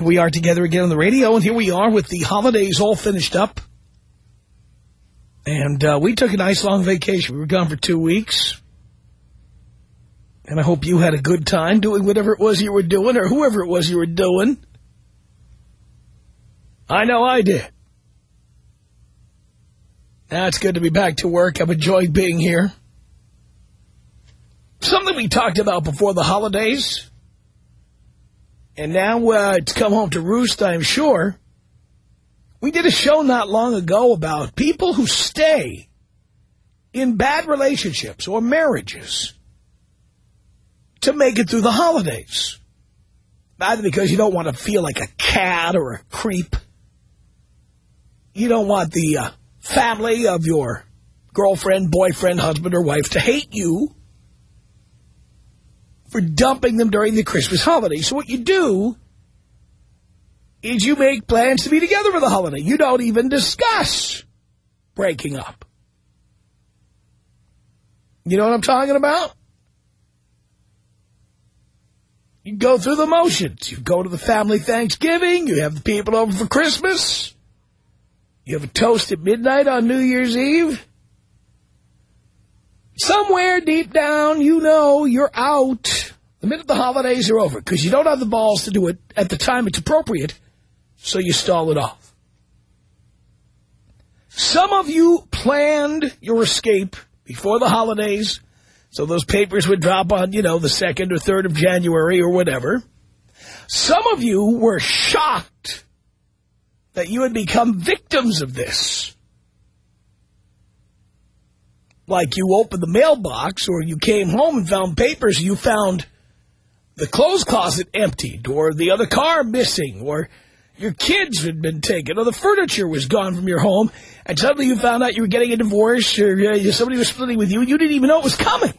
We are together again on the radio, and here we are with the holidays all finished up. And uh, we took a nice long vacation. We were gone for two weeks. And I hope you had a good time doing whatever it was you were doing, or whoever it was you were doing. I know I did. Now it's good to be back to work. I've enjoyed being here. Something we talked about before the holidays. And now uh, it's come home to roost, I'm sure. We did a show not long ago about people who stay in bad relationships or marriages to make it through the holidays. Either because you don't want to feel like a cat or a creep. You don't want the uh, family of your girlfriend, boyfriend, husband, or wife to hate you for dumping them during the Christmas holiday. So what you do is you make plans to be together for the holiday. You don't even discuss breaking up. You know what I'm talking about? You go through the motions. You go to the family Thanksgiving. You have the people over for Christmas. You have a toast at midnight on New Year's Eve. Somewhere deep down, you know you're out the minute the holidays are over because you don't have the balls to do it at the time it's appropriate, so you stall it off. Some of you planned your escape before the holidays so those papers would drop on, you know, the 2nd or 3rd of January or whatever. Some of you were shocked that you had become victims of this. Like you opened the mailbox or you came home and found papers, you found the clothes closet emptied or the other car missing or your kids had been taken or the furniture was gone from your home and suddenly you found out you were getting a divorce or uh, somebody was splitting with you and you didn't even know it was coming.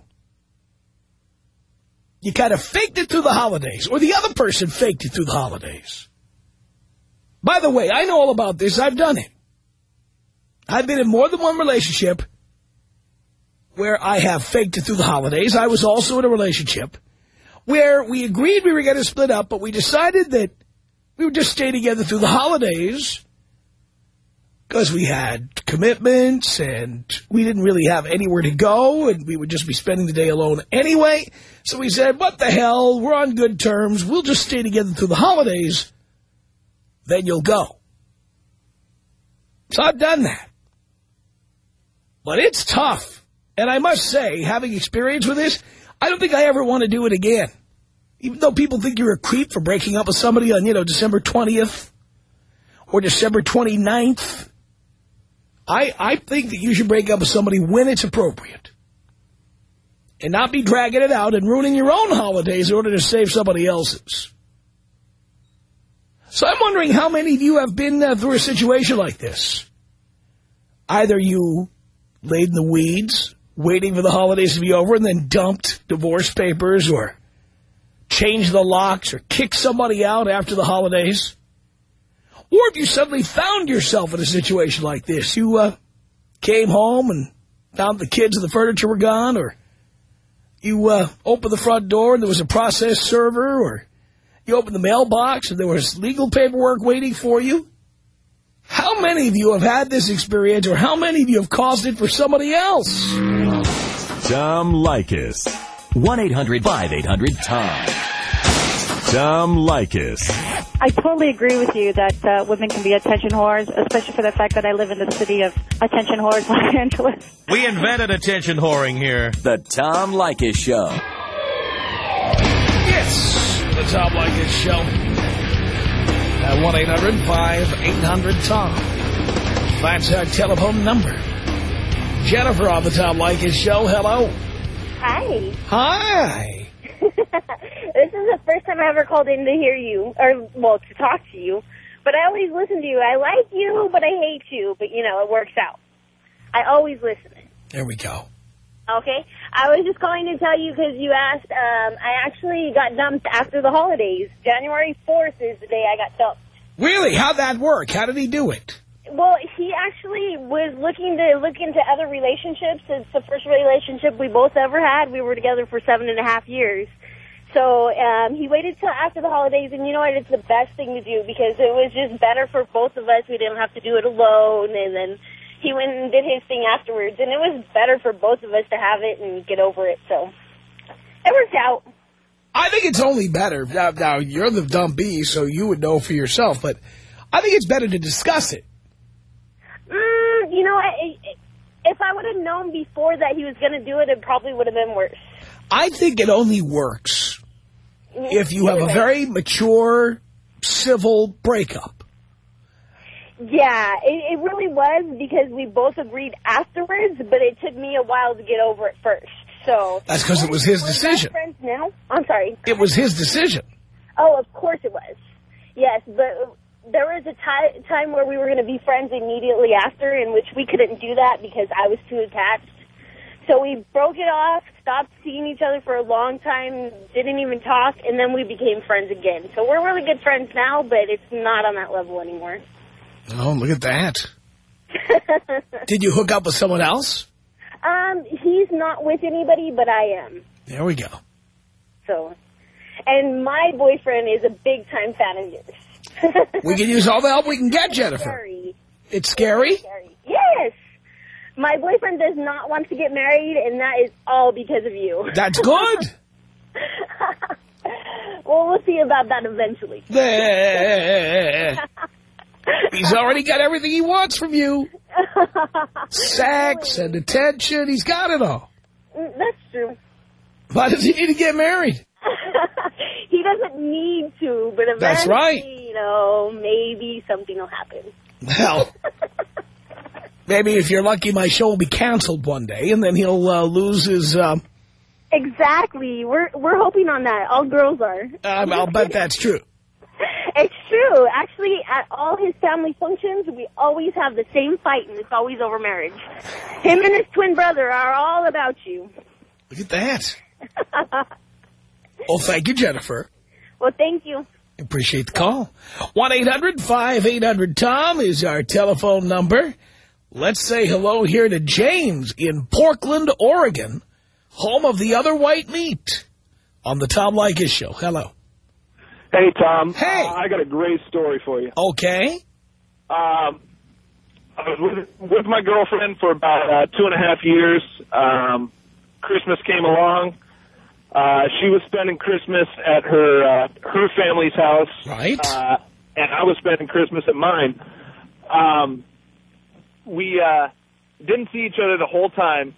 You kind of faked it through the holidays or the other person faked it through the holidays. By the way, I know all about this. I've done it. I've been in more than one relationship where I have faked it through the holidays. I was also in a relationship where we agreed we were going to split up, but we decided that we would just stay together through the holidays because we had commitments and we didn't really have anywhere to go and we would just be spending the day alone anyway. So we said, what the hell, we're on good terms. We'll just stay together through the holidays. Then you'll go. So I've done that. But it's tough. And I must say, having experience with this, I don't think I ever want to do it again. Even though people think you're a creep for breaking up with somebody on, you know, December 20th or December 29th, I, I think that you should break up with somebody when it's appropriate. And not be dragging it out and ruining your own holidays in order to save somebody else's. So I'm wondering how many of you have been uh, through a situation like this. Either you laid in the weeds waiting for the holidays to be over and then dumped divorce papers or changed the locks or kicked somebody out after the holidays. Or if you suddenly found yourself in a situation like this, you uh, came home and found the kids and the furniture were gone, or you uh, opened the front door and there was a process server, or you opened the mailbox and there was legal paperwork waiting for you. How many of you have had this experience, or how many of you have caused it for somebody else? Tom Leykis. 1-800-5800-TOM. Tom Leykis. I totally agree with you that uh, women can be attention whores, especially for the fact that I live in the city of attention whores, Los Angeles. We invented attention whoring here. The Tom Leykis Show. Yes, the Tom Leykis Show. At 1-800-5800-TOM. That's our telephone number. Jennifer on the Tom Leykis Show. Hello. Hi. Hi. this is the first time I ever called in to hear you, or, well, to talk to you. But I always listen to you. I like you, but I hate you. But, you know, it works out. I always listen. There we go. Okay? I was just calling to tell you because you asked, um, I actually got dumped after the holidays. January 4th is the day I got dumped. Really? How'd that work? How did he do it? Well, he actually was looking to look into other relationships. It's the first relationship we both ever had. We were together for seven and a half years. So um, he waited till after the holidays, and you know what? It's the best thing to do because it was just better for both of us. We didn't have to do it alone, and then he went and did his thing afterwards, and it was better for both of us to have it and get over it. So it worked out. I think it's only better. Now, now you're the dumb bee, so you would know for yourself, but I think it's better to discuss it. Mm, you know what? If I would have known before that he was going to do it, it probably would have been worse. I think it only works if you have a very mature, civil breakup. Yeah, it, it really was because we both agreed afterwards, but it took me a while to get over it first. So That's because it was his decision. friends now. I'm sorry. It was his decision. Oh, of course it was. Yes, but there was a ti time where we were going to be friends immediately after, in which we couldn't do that because I was too attached. So we broke it off, stopped seeing each other for a long time, didn't even talk, and then we became friends again. So we're really good friends now, but it's not on that level anymore. Oh, look at that. Did you hook up with someone else? Um, he's not with anybody, but I am. There we go. So, and my boyfriend is a big time fan of yours. We can use all the help we can get, Jennifer. Scary. It's scary? Scary. Yes. My boyfriend does not want to get married, and that is all because of you. That's good. well, we'll see about that eventually. He's already got everything he wants from you. Sex and attention. He's got it all. Mm, That's true. Why does he need to get married? he doesn't need to, but eventually, That's right. you know, maybe something will happen. Well, maybe if you're lucky, my show will be canceled one day, and then he'll uh, lose his... Um, Exactly. We're we're hoping on that. All girls are. um, I'll bet that's true. It's true. Actually, at all his family functions, we always have the same fight, and it's always over marriage. Him and his twin brother are all about you. Look at that. Well, thank you, Jennifer. Well, thank you. Appreciate the call. 1-800-5800-TOM is our telephone number. Let's say hello here to James in Portland, Oregon, home of the other white meat on the Tom Leykis show. Hello. Hey, Tom. Hey. Uh, I got a great story for you. Okay. Um, I was with, with my girlfriend for about uh, two and a half years. Um, Christmas came along. Uh, she was spending Christmas at her uh, her family's house, Right. uh, and I was spending Christmas at mine. Um, we uh, didn't see each other the whole time.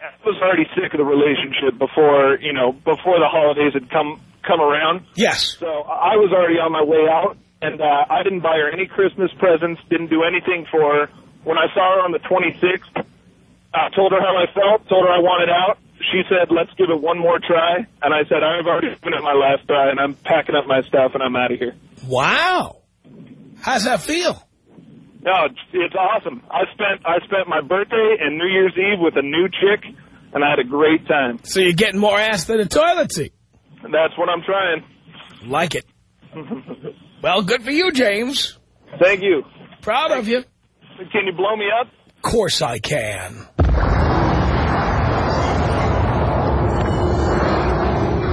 I was already sick of the relationship before you know before the holidays had come come around. Yes. So I was already on my way out, and uh, I didn't buy her any Christmas presents, didn't do anything for her. When I saw her on the 26th, I told her how I felt, told her I wanted out. She said, let's give it one more try. And I said, I've already given it my last try, and I'm packing up my stuff, and I'm out of here. Wow. How's that feel? No, it's, it's awesome. I spent I spent my birthday and New Year's Eve with a new chick, and I had a great time. So you're getting more ass than a toilet seat. And that's what I'm trying. Like it. Well, good for you, James. Thank you. Proud of you. Can you blow me up? Of course I can.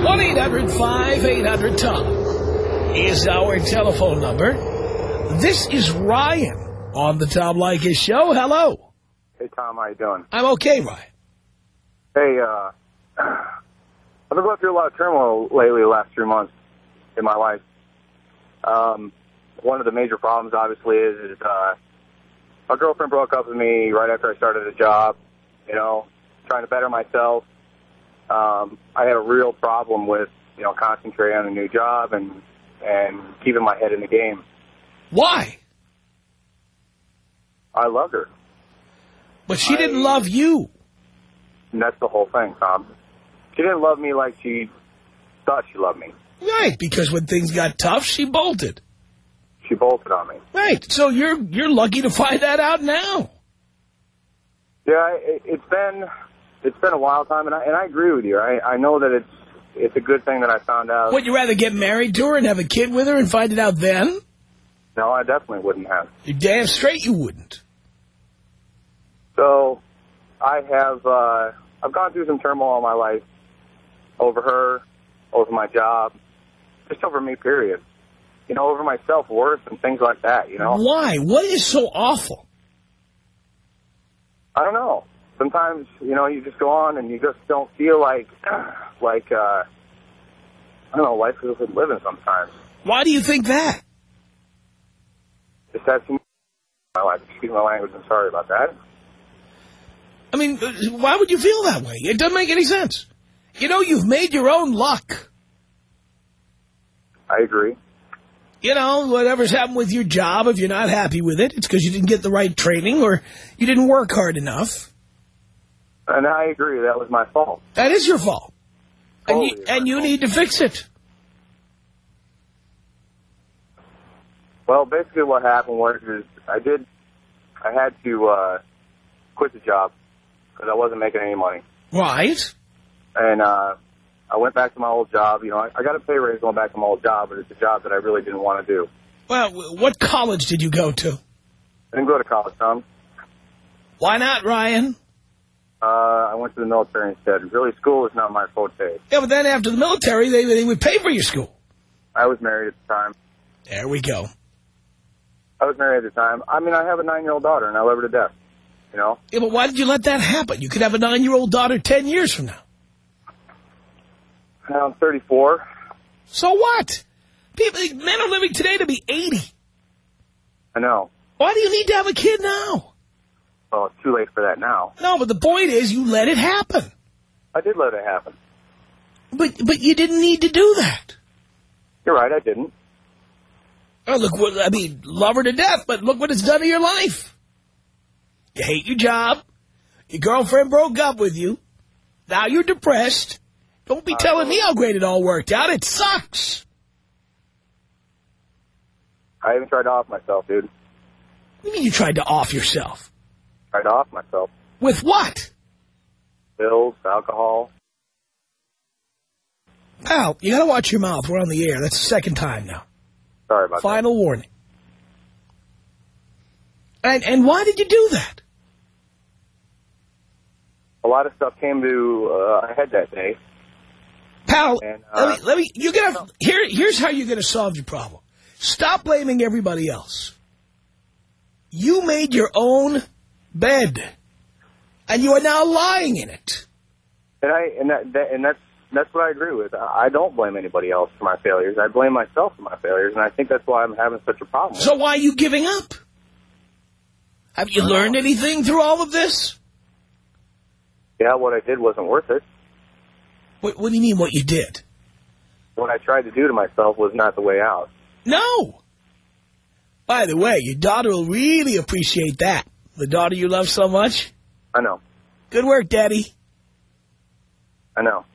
1-800-5800-TOM is our telephone number. This is Ryan on the Tom Leykis show. Hello. Hey, Tom, how you doing? I'm okay, Ryan. Hey, uh, I've been going through a lot of turmoil lately the last three months in my life. Um, one of the major problems, obviously, is, is uh, my girlfriend broke up with me right after I started a job. You know, trying to better myself. Um, I had a real problem with you know concentrating on a new job and and keeping my head in the game. Why? I loved her, But she I- didn't love you. and that's the whole thing, Tom. She didn't love me like she thought she loved me. Right, because when things got tough, she bolted. She bolted on me. Right, so you're you're lucky to find that out now. Yeah, it, it's been it's been a wild time, and I and I agree with you. I I know that it's it's a good thing that I found out. Would you rather get married to her and have a kid with her and find it out then? No, I definitely wouldn't have. You're damn straight you wouldn't. So, I have uh, I've gone through some turmoil in my life over her, over my job, just over me. Period. You know, over my self worth and things like that. You know, Why? What is so awful? I don't know. Sometimes you know you just go on and you just don't feel like like uh, I don't know. Life is worth living sometimes. Why do you think that? Just had some my life. Excuse my language. I'm sorry about that. I mean, uh, why would you feel that way? It doesn't make any sense. You know, you've made your own luck. I agree. You know, whatever's happened with your job, if you're not happy with it, it's because you didn't get the right training or you didn't work hard enough. And I agree. That was my fault. That is your fault. And you, and you fault. need to fix it. Well, basically what happened was is I did, I had to uh, quit the job because I wasn't making any money. Right. And uh, I went back to my old job. You know, I, I got a pay raise going back to my old job, but it's a job that I really didn't want to do. Well, what college did you go to? I didn't go to college, Tom. Why not, Ryan? Uh, I went to the military instead. Really, school is not my forte. Yeah, but then after the military, they, they would pay for your school. I was married at the time. There we go. I was married at the time. I mean, I have a nine-year-old daughter, and I love her to death. You know, Yeah, but why did you let that happen? You could have a nine-year-old daughter ten years from now. now I'm 34. So what? People, men are living today to be 80. I know. Why do you need to have a kid now? Well, it's too late for that now. No, but the point is you let it happen. I did let it happen. But but you didn't need to do that. You're right, I didn't. Oh, look what, I mean, love her to death, but look what it's done to your life. You hate your job. Your girlfriend broke up with you. Now you're depressed. Don't be telling me how great it all worked out. It sucks. I even tried to off myself, dude. What do you mean you tried to off yourself? To off myself. With what? Pills, alcohol. Pal, you gotta watch your mouth. We're on the air. That's the second time now. Sorry about Final warning. And and why did you do that? that. A lot of stuff came to uh, a head that day. Pal, And, uh, let me, let me, you're gonna, here, here's how you're gonna solve your problem. Stop blaming everybody else. You made your own bed. And you are now lying in it. And I and that, that and that's that's what I agree with. I don't blame anybody else for my failures. I blame myself for my failures, and I think that's why I'm having such a problem. So why are you giving up? Have you learned anything through all of this? yeah, what I did wasn't worth it. What, what do you mean what you did? What I tried to do to myself was not the way out. No. By the way, your daughter will really appreciate that. The daughter you love so much. I know. Good work, Daddy. I know.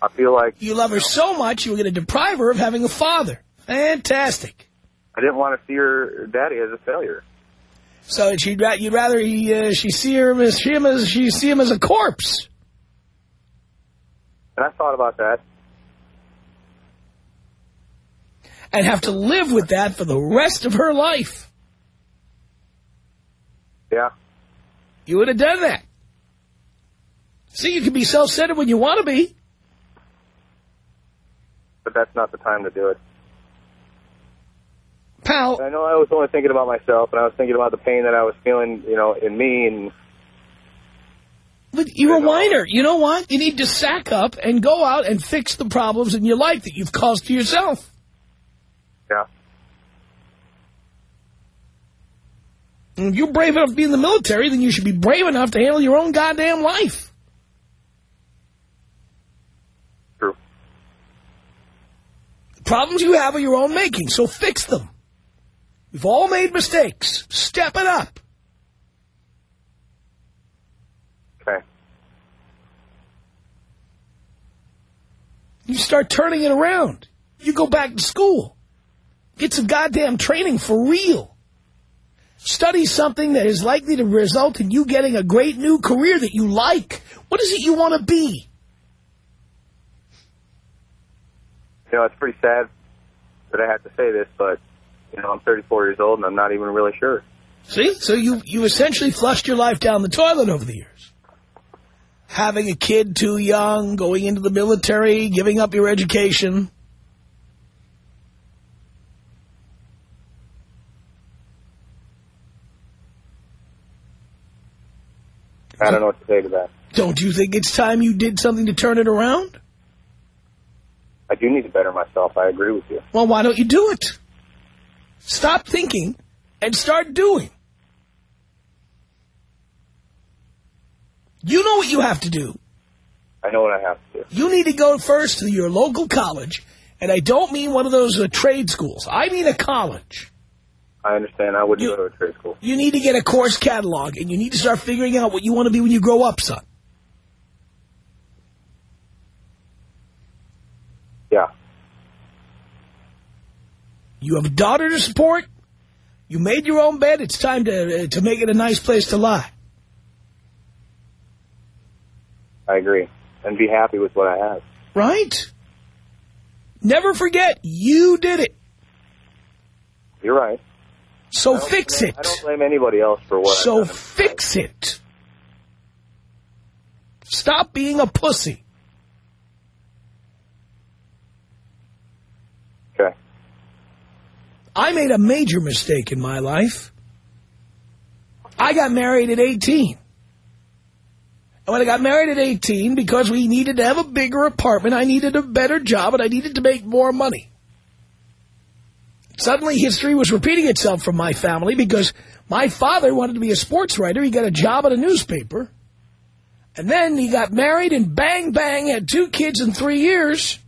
I feel like You love her so much you were going to deprive her of having a father. Fantastic. I didn't want to see her daddy as a failure. So she'd you'd rather he, uh, she see him as see him as she see him as a corpse. And I thought about that. and have to live with that for the rest of her life. Yeah. You would have done that. See, you can be self-centered when you want to be. But that's not the time to do it. Pal, I know I was only thinking about myself, and I was thinking about the pain that I was feeling, you know, in me, and but you're a whiner. You know what? You need to sack up and go out and fix the problems in your life that you've caused to yourself. Yeah. And Mm, if you're brave enough to be in the military, then you should be brave enough to handle your own goddamn life. True. The problems you have are your own making, so fix them. We've all made mistakes. Step it up. Okay. You start turning it around. You go back to school. Get some goddamn training for real. Study something that is likely to result in you getting a great new career that you like. What is it you want to be? You know, it's pretty sad that I have to say this, but, you know, I'm 34 years old and I'm not even really sure. See? So you, you essentially flushed your life down the toilet over the years. Having a kid too young, going into the military, giving up your education. I don't know what to say to that. Don't you think it's time you did something to turn it around? I do need to better myself. I agree with you. Well, why don't you do it? Stop thinking and start doing. You know what you have to do. I know what I have to do. You need to go first to your local college, and I don't mean one of those uh, trade schools. I mean a college. I understand. I wouldn't You- go to a trade school. You need to get a course catalog, and you need to start figuring out what you want to be when you grow up, son. Yeah. You have a daughter to support. You made your own bed. It's time to uh, to make it a nice place to lie. I agree. And be happy with what I have. Right? Never forget, you did it. You're right. So fix blame- it. I don't blame anybody else for what So fix it. Stop being a pussy. Okay. I made a major mistake in my life. I got married at 18. And when I got married at 18, because we needed to have a bigger apartment, I needed a better job, and I needed to make more money. Suddenly, history was repeating itself from my family because my father wanted to be a sports writer. He got a job at a newspaper. And then he got married and bang, bang, had two kids in three years.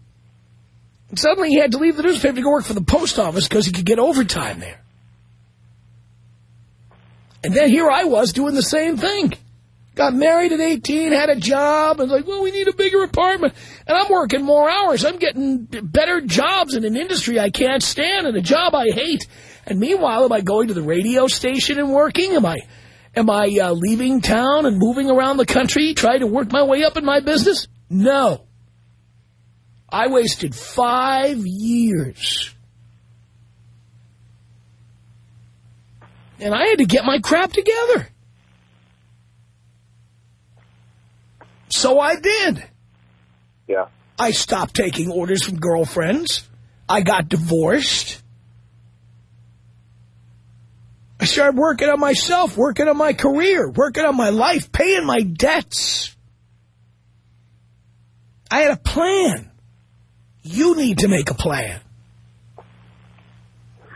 And suddenly he had to leave the newspaper to go work for the post office because he could get overtime there. And then here I was doing the same thing. Got married at 18, had a job, and like, well, we need a bigger apartment. And I'm working more hours. I'm getting better jobs in an industry I can't stand and a job I hate. And meanwhile, am I going to the radio station and working? Am I am I uh, leaving town and moving around the country trying to work my way up in my business? No. I wasted five years. And I had to get my crap together. So I did. Yeah. I stopped taking orders from girlfriends. I got divorced. I started working on myself, working on my career, working on my life, paying my debts. I had a plan. You need to make a plan.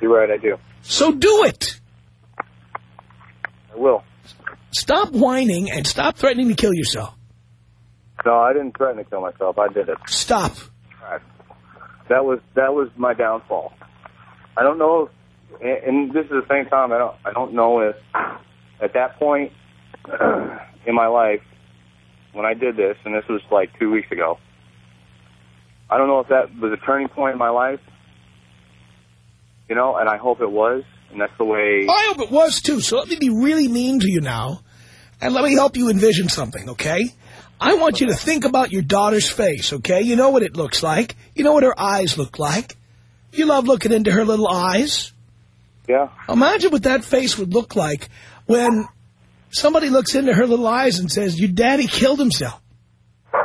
You're right. I do. So do it. I will. Stop whining and stop threatening to kill yourself. No, I didn't threaten to kill myself. I did it. Stop. That was that was my downfall. I don't know, if, and and this is the same time. I don't I don't know if at that point in my life when I did this, and this was like two weeks ago. I don't know if that was a turning point in my life, you know, and I hope it was, and that's the way. I hope it was too. So let me be really mean to you now, and let me help you envision something, okay? I want you to think about your daughter's face, okay? You know what it looks like. You know what her eyes look like. You love looking into her little eyes. Yeah, Imagine what that face would look like when somebody looks into her little eyes and says, your daddy killed himself. I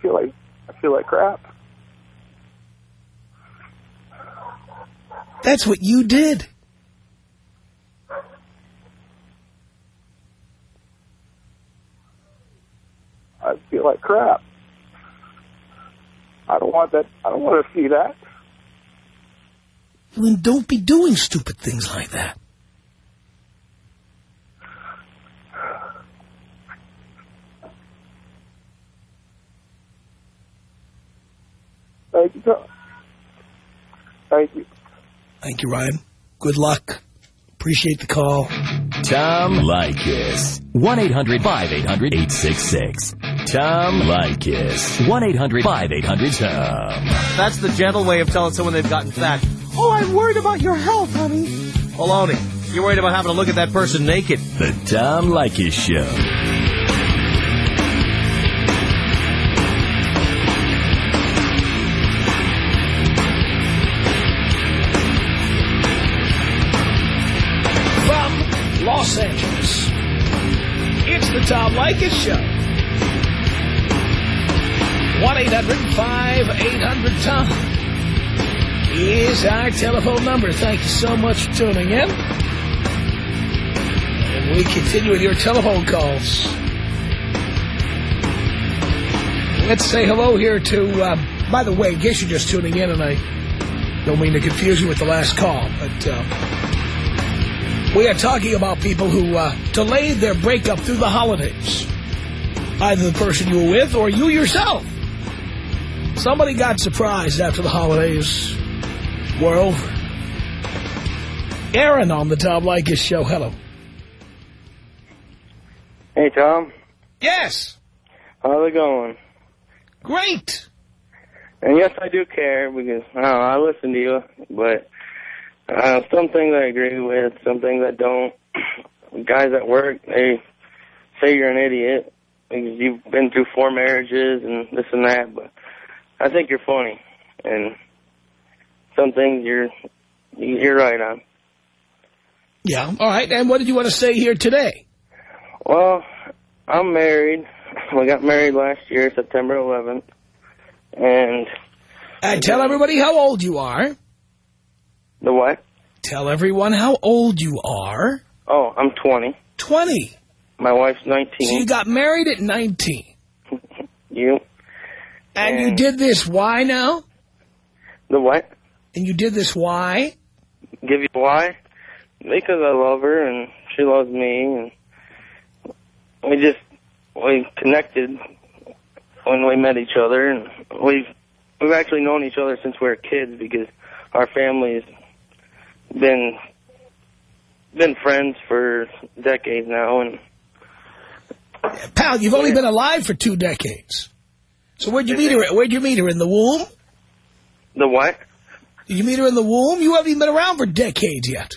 feel like I feel like crap. That's what you did. I feel like crap. I don't want that. I don't want to see that. Then don't be doing stupid things like that. Thank you, Tom. Thank you. Thank you, Ryan. Good luck. Appreciate the call. Tom Leykis. 1-800-5800-866. Tom Leykis. 1-800-5800-TOM. That's the gentle way of telling someone they've gotten fat. Oh, I'm worried about your health, honey. Baloney. You're worried about having to look at that person naked. The Tom Leykis Show. From Los Angeles, it's the Tom Leykis Show. 1-800-5800-TOM is our telephone number. Thank you so much for tuning in. And we continue with your telephone calls. Let's say hello here to, uh, by the way, in case you're just tuning in, and I don't mean to confuse you with the last call, but uh, we are talking about people who uh, delayed their breakup through the holidays. Either the person you were with or you yourself. Somebody got surprised after the holidays were over. Aaron on the Tom Leykis show. Hello. Hey, Tom. Yes. How's it going? Great. And yes, I do care because I, know, I listen to you, but uh, some things I agree with, some things I don't. Guys at work, they say you're an idiot because you've been through four marriages and this and that, but I think you're funny, and some things you're you're right on. Yeah. All right. And what did you want to say here today? Well, I'm married. We got married last year, September 11th, and And tell everybody how old you are. the what? Tell everyone how old you are. Oh, I'm 20. 20. My wife's 19. So you got married at 19. you And you did this why now? the what? And you did this why? Give you why? Because I love her and she loves me, and we just we connected when we met each other, and we've we've actually known each other since we were kids because our families been been friends for decades now, and Pal, you've only been alive for two decades. So where'd you meet her? Where'd you meet her? In the womb? the what? Did you meet her in the womb? You haven't even been around for decades yet.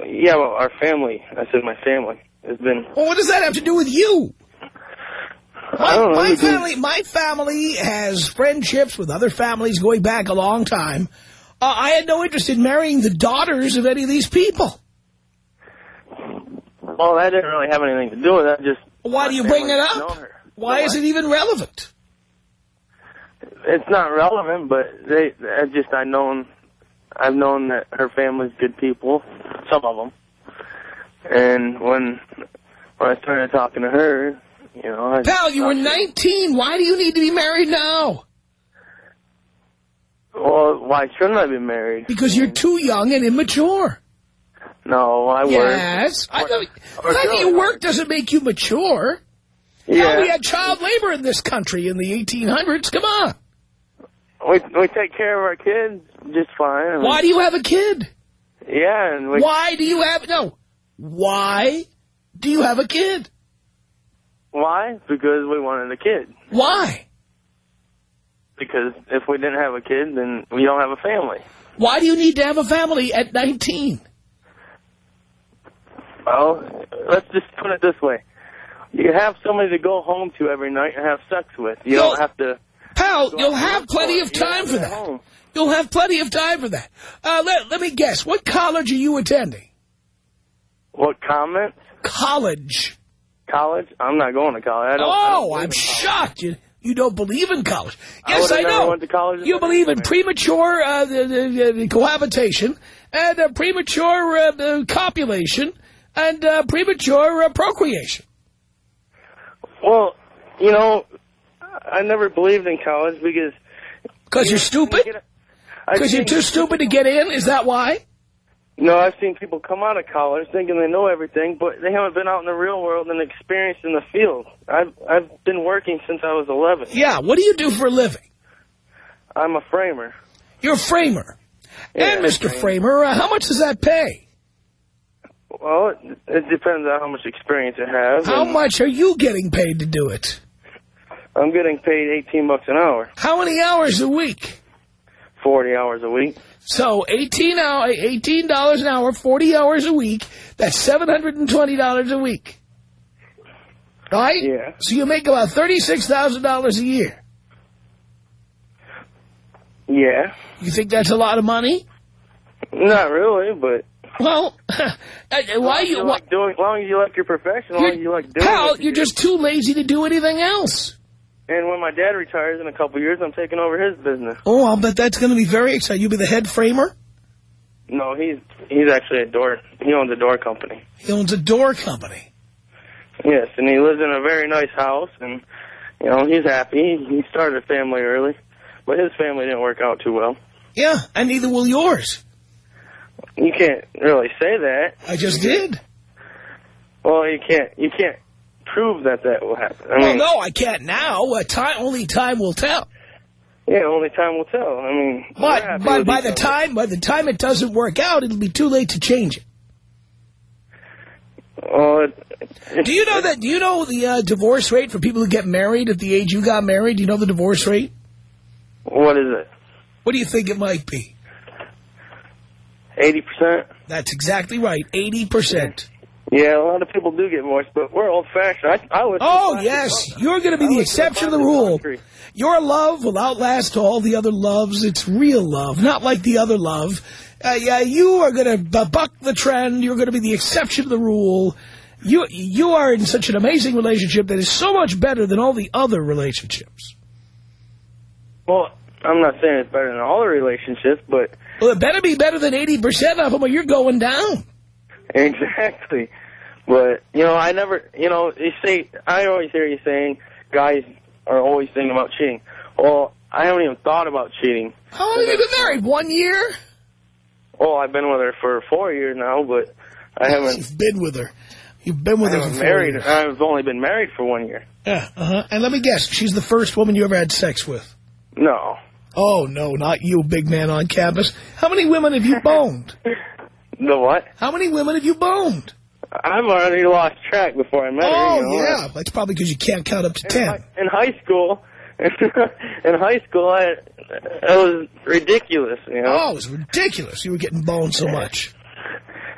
Yeah, well, our family. I said my family has been. Well, what does that have to do with you? My, know. my family, my family has friendships with other families going back a long time. Uh, I had no interest in marrying the daughters of any of these people. Well, that didn't really have anything to do with that. Just Why do you bring it up? Why is it even relevant? It's not relevant, but they I just I known I've known that her family's good people, some of them. And when when I started talking to her, you know, I, Pal, you were 19. Why do you need to be married now? Well, why shouldn't I be married? Because you're too young and immature. No, I work. Yes. I know. The Or fact that you work doesn't make you mature. Yeah, we had child labor in this country in the 1800s. Come on. we we take care of our kids just fine. Why do you have a kid? Yeah, and we Why do you have... No. Why do you have a kid? why? Because we wanted a kid. Why? Because if we didn't have a kid, then we don't have a family. Why do you need to have a family at 19? Well, let's just put it this way. You have somebody to go home to every night and have sex with. You No. don't have to... Pal, you'll have plenty of time for that. home. You'll have plenty of time for that. Uh, let, let me guess. What college are you attending? What comments? College. College? I'm not going to college. I don't, I Oh, in college. shocked. You, you don't believe in college. Yes, I, never know. went to college you believe in premature uh, the, the, the cohabitation and uh, premature uh, uh, copulation and uh, premature uh, procreation. Well, you know, I never believed in college because Because you're stupid? Because you're too stupid to get in? Is that why? No, I've seen people come out of college thinking they know everything, but they haven't been out in the real world and experienced in the field. I've I've been working since I was 11. Yeah, what do you do for a living? I'm a framer. You're a framer. Yeah, and Mr. Framer, uh, how much does that pay? Well, it, it depends on how much experience I have. How much are you getting paid to do it? I'm getting paid 18 bucks an hour, How many hours a week? 40 hours a week. So 18 hour, $18 an hour, 40 hours a week, that's $720 a week. Right? Yeah. So you make about $36,000 a year. Yeah. You think that's a lot of money? Not really, but Well, uh, why you... you like doing, as long as you like your profession, as long as you like doing pal, you you're do. just too lazy to do anything else. And when my dad retires in a couple years, I'm taking over his business. Oh, I'll bet that's going to be very exciting. You'll be the head framer? No, he's he's actually a door. He owns a door company. He owns a door company. Yes, and he lives in a very nice house, and you know he's happy. He started a family early, but his family didn't work out too well. Yeah, and neither will yours. You can't really say that. I just did. Well, you can't. You can't prove that that will happen. I well, mean, no, I can't now. Uh, time, only time will tell. yeah, only time will tell. I mean, But, with by the time by the time it doesn't work out, it'll be too late to change it. Well, it, Do you know that? Do you know the uh, divorce rate for people who get married at the age you got married? Do you know the divorce rate? what is it? What do you think it might be? Eighty percent. That's exactly right, eighty percent. Yeah, a lot of people do get divorced, but we're old fashioned. I, I would. Oh yes, you're going to be the exception to the rule. Your love will outlast all the other loves. It's real love, not like the other love. Uh, yeah, you are going to buck the trend. You're going to be the exception to the rule. You you are in such an amazing relationship that is so much better than all the other relationships. Well, I'm not saying it's better than all the relationships, but Well, it better be better than 80% of them or you're going down. exactly. But you know, I never. You know, you say I always hear you saying guys are always thinking about cheating. Well, I haven't even thought about cheating. How long have you been married? One year? Well, I've been with her for four years now, but I haven't. You've been with her. You've been with I her for married. years. I've only been married for one year. Yeah, uh-huh. And let me guess, she's the first woman you ever had sex with. No, Oh, no, not you, big man on campus. How many women have you boned? the what? How many women have you boned? I've already lost track before I met her. Oh, you know. yeah. That's probably because you can't count up to In, ten. hi- in high school, in high school, I it was ridiculous. You know. Oh, it was ridiculous. You were getting boned so much.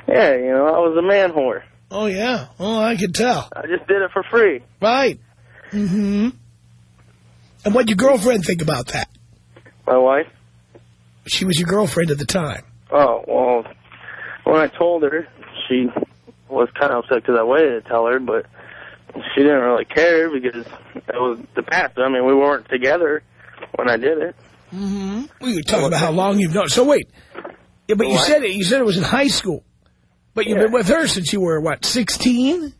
Yeah, you know, I was a man whore. Oh, yeah. Oh, I can tell. I just did it for free. Right. Mm-hmm. And what your girlfriend think about that? My wife. She was your girlfriend at the time. Oh well, when I told her, she was kind of upset because I waited to tell her, but she didn't really care because it was the past. I mean, we weren't together when I did it. Mm-hmm. Well, you're talking about how long you've known. So wait. Yeah, but you What? said it. You said it was in high school. But you've Yeah. been with her since you were, what, 16?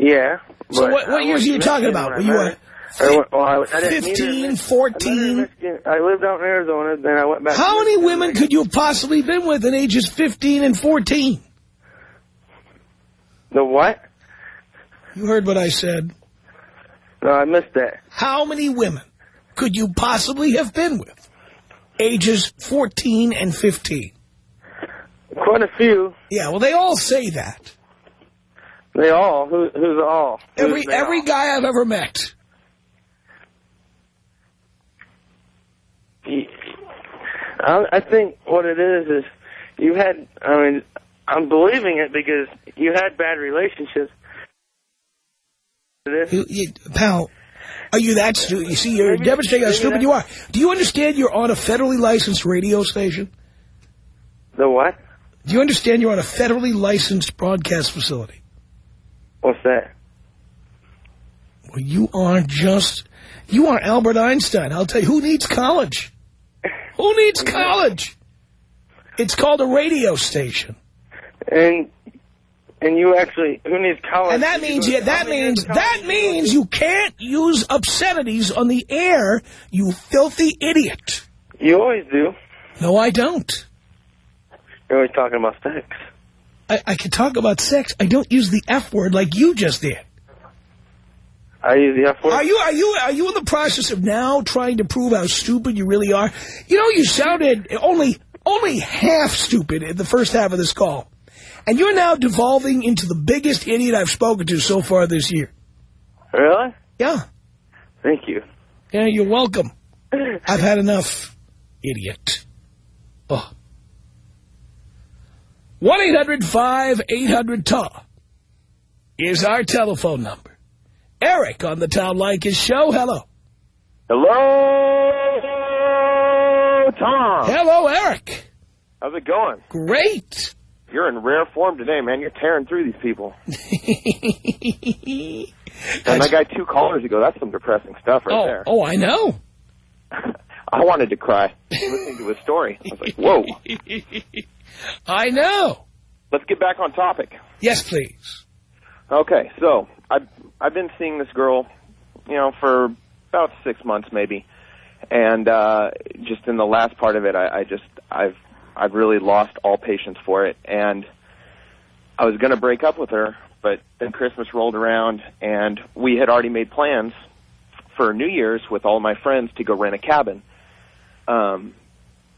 Yeah. So what- what years are you talking about? when I Were you a her. Or well, I, I didn't meet her in 15, Mich- I met her in 14? I lived out in Arizona, then I went back. How many women could you have possibly been with at ages 15 and 14? The what? You heard what I said. No, I missed that. How many women could you possibly have been with? Ages 14 and 15. Quite a few. Yeah, well, they all say that. They all. Who, who's all? Every every all? guy I've ever met. I, I think what it is is you had. I mean, I'm believing it because you had bad relationships. You, you, pal, are you that stupid? You see, you're Maybe- demonstrating how stupid you are. Do you understand you're on a federally licensed radio station? The what? Do you understand you're on a federally licensed broadcast facility? What's that? Well, you are just, you are Albert Einstein. I'll tell you, who needs college? Who needs college? It's called a radio station. And And you actually, who needs college? And that means you, that means that means you can't use obscenities on the air, you filthy idiot. You always do. No, I don't. You're always talking about sex. I, I can talk about sex. I don't use the F word like you just did. I use the F. Are you are you are you in the process of now trying to prove how stupid you really are? You know, you sounded only only half stupid in the first half of this call. And you're now devolving into the biggest idiot I've spoken to so far this year. Really? Yeah. Thank you. Yeah, you're welcome. I've had enough, idiot. Oh. 1-800-5800-TOM is our telephone number. Eric on the Tom Leykis show. Hello. Hello, Tom. Hello, Eric. How's it going? Great. You're in rare form today, man. You're tearing through these people. and I got two callers ago. That's some depressing stuff right oh, there. Oh, I know. I wanted to cry listening to his story. I was like, whoa. I know. Let's get back on topic. Yes, please. Okay, so I've I've been seeing this girl, you know, for about six months maybe, and uh, just in the last part of it, I, I just I've I've really lost all patience for it, and I was going to break up with her, but then Christmas rolled around, and we had already made plans for New Year's with all my friends to go rent a cabin. Um,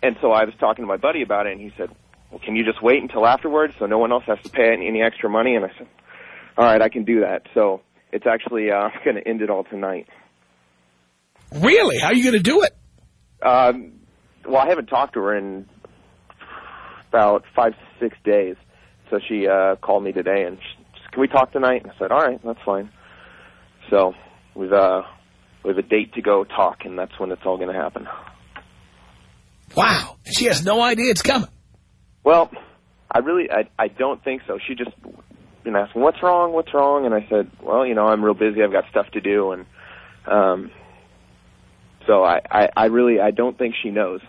and so I was talking to my buddy about it, and he said, well, can you just wait until afterwards so no one else has to pay any, any extra money? And I said, all right, I can do that. So it's actually uh, going to end it all tonight. Really? How are you going to do it? Um, well, I haven't talked to her in about five, six days. So she uh, called me today and she, can we talk tonight? And I said, all right, that's fine. So we've uh, we have a date to go talk, and that's when it's all going to happen. Wow. She has no idea it's coming. Well, I really, I, I don't think so. She just been asking, what's wrong, what's wrong? And I said, well, you know, I'm real busy. I've got stuff to do. And um, so I, I, I really, I don't think she knows.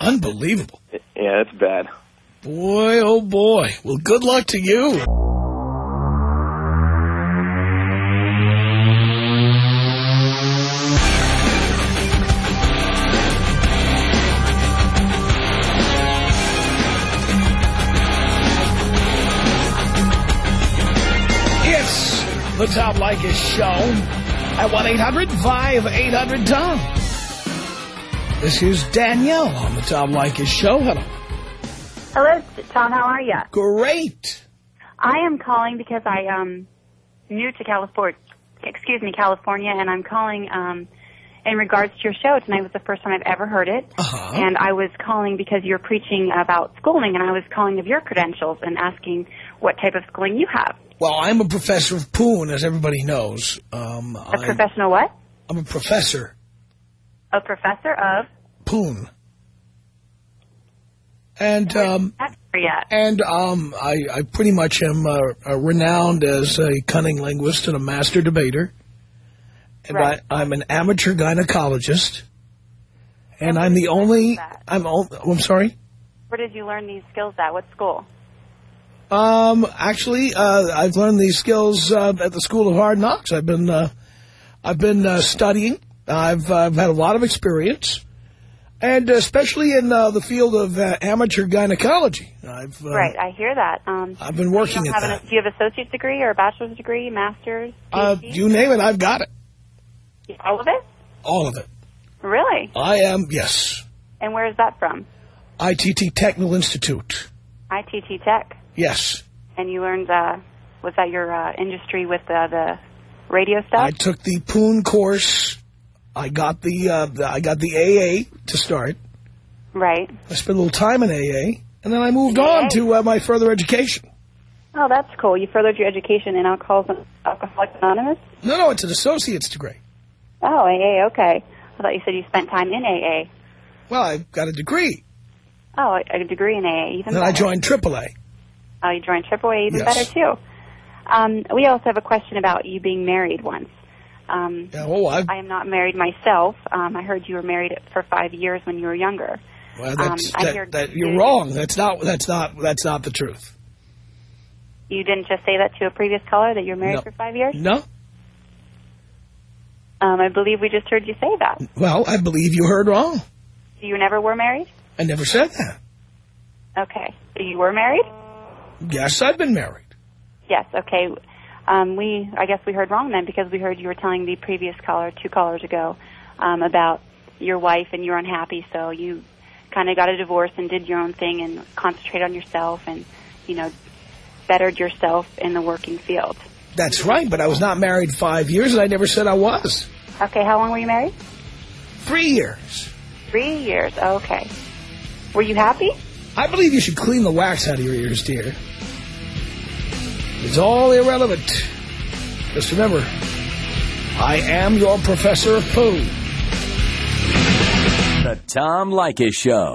Unbelievable. Yeah, it's bad. Boy, oh boy. Well, good luck to you. Tom Leykis Show at 1-800-5800-TOM. This is Danielle on the Tom Leykis Show. Hello. Hello, Tom. How are you? Great. I am calling because I um new to California. Excuse me, California, and I'm calling um in regards to your show. Tonight was the first time I've ever heard it, Uh-huh. and I was calling because you're preaching about schooling, and I was calling of your credentials and asking what type of schooling you have. Well, I'm a professor of poon, as everybody knows. Um, A I'm, professional what? I'm a professor A professor of poon. And um, and um, I, I pretty much am uh, uh, renowned as a cunning linguist and a master debater. And Right. I, I'm an amateur gynecologist. And I'm the only. I'm. All, oh, I'm sorry. Where did you learn these skills at? What school? Um, actually, uh, I've learned these skills uh, at the School of Hard Knocks. I've been, uh, I've been uh, studying. I've, I've had a lot of experience, and especially in uh, the field of uh, amateur gynecology. I've, uh, right, I hear that. Um, I've been working at that. An, do you have an associate's degree or a bachelor's degree, master's? Uh, you name it, I've got it. All of it? All of it. Really? I am, yes. And where is that from? ITT Technical Institute. ITT Tech. Yes. And you learned, uh, was that your uh, industry with uh, the radio stuff? I took the Poon course. I got the, uh, the I got the AA to start. Right. I spent a little time in AA, and then I moved on to uh, my further education. Oh, that's cool. You furthered your education in Alcoholics, Alcoholics Anonymous? No, no, it's an associate's degree. Oh, AA, okay. I thought you said you spent time in AA. Well, I got a degree. Oh, a a degree in AA, even Then better. I joined AAA. Oh, you joined AAA, even Yes. better, too. Um, we also have a question about you being married once. Um, Yeah, well, I've, I am not married myself. Um, I heard you were married for five years when you were younger. well, that's, um, I that, hear that, you're wrong. That's not. That's not. That's not the truth. You didn't just say that to a previous caller that you're married No. for five years? No. Um, I believe we just heard you say that. Well, I believe you heard wrong. You never were married? I never said that. Okay. So you were married? Yes, I've been married. Yes. Okay. Um, we, I guess we heard wrong then because we heard you were telling the previous caller two callers ago um, about your wife and you're unhappy, so you kind of got a divorce and did your own thing and concentrated on yourself and, you know, bettered yourself in the working field. That's right, but I was not married five years, and I never said I was. Okay. How long were you married? Three years. Three years. Okay. Were you happy? I believe you should clean the wax out of your ears, dear. It's all irrelevant. Just remember, I am your professor of poo. The Tom Leykis Show.